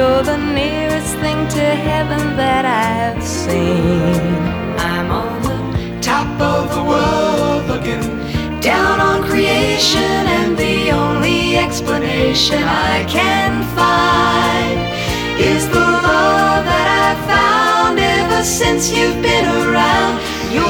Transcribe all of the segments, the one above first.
You're the nearest thing to heaven that I've seen. I'm on the top of the world looking down on creation, and the only explanation I can find is the love that I've found ever since you've been around. Your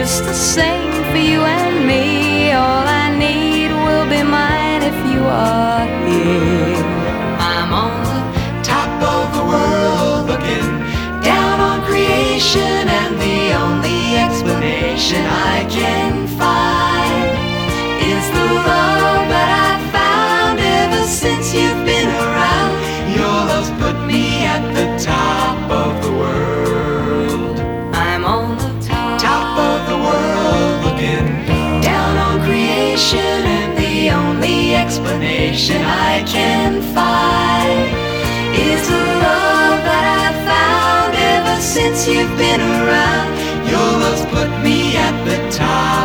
just the same for you and me. All I need will be mine if you are here. I'm on the top of the world looking down on creation, and the only explanation I can explanation I can find is the love that I've found ever since you've been around. Your love's put me at the top